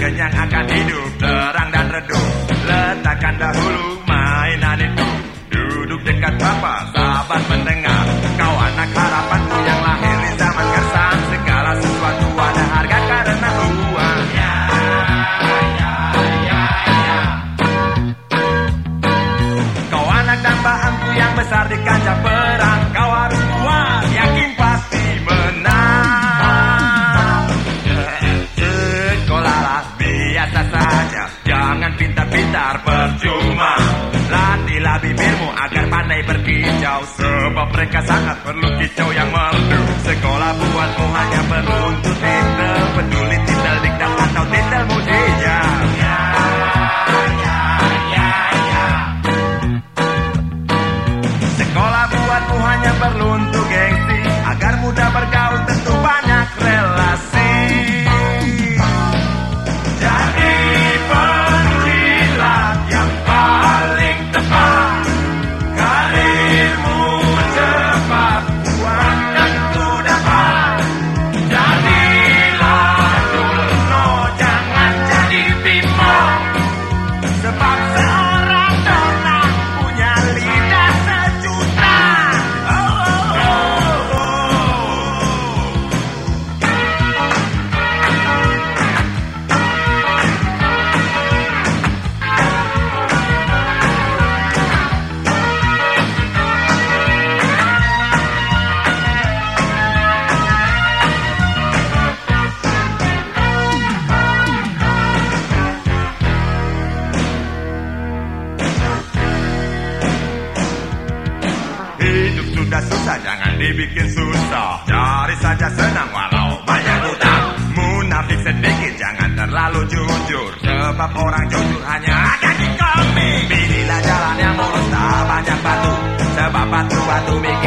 kenyang akan hidup terang dan redup. Letakkan dahulu mainan itu. Duduk dekat bapak sahabat mendengar. Kau anak harapanku yang lahir di zaman kersang segala sesuatu ada harga karena uang. Ya, ya, ya, ya. kau anak tambahanku yang besar di kancah perang. Kau harus kuat yakin pasti agar pandai berkicau Sebab mereka sangat perlu kicau yang merdu. Sekolah buatmu hanya perlu untuk titel Peduli titel dikdat atau titel mujizat ya, ya, ya, ya. Sekolah buatmu hanya perlu untuk gengsi. Agar mudah bergaul Hidup sudah susah jangan dibikin susah. Cari saja senang walau banyak utang Munafik sedikit jangan terlalu jujur. Sebab orang jujur hanya ada dikomik. Pilihlah jalan yang mulus tak banyak batu. Sebab batu-batu bikin